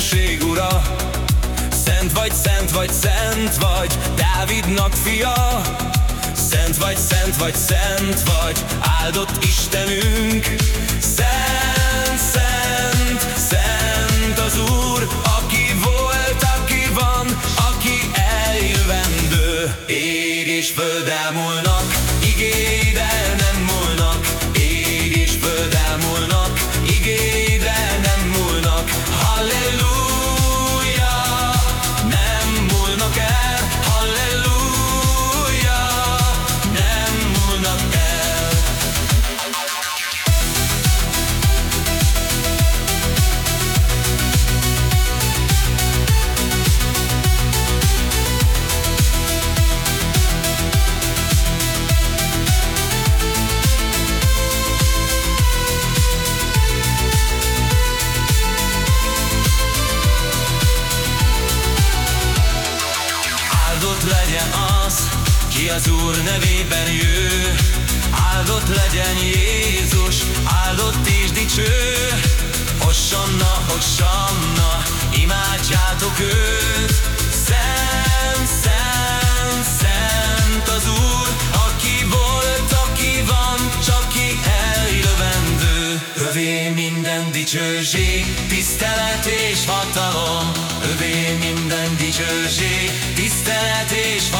dicsőség ura. Szent vagy, szent vagy, szent vagy, Dávidnak fia. Szent vagy, szent vagy, szent vagy, áldott Istenünk. Szent, szent, szent az Úr Aki volt, aki van, aki eljövendő Ég és föld elmúlnak, igény ki az Úr nevében jő. Áldott legyen Jézus, áldott és dicső. Hossanna, hossanna, imádjátok őt. Dicsőség, tisztelet és hatalom, övé minden dicsőség, tisztelet és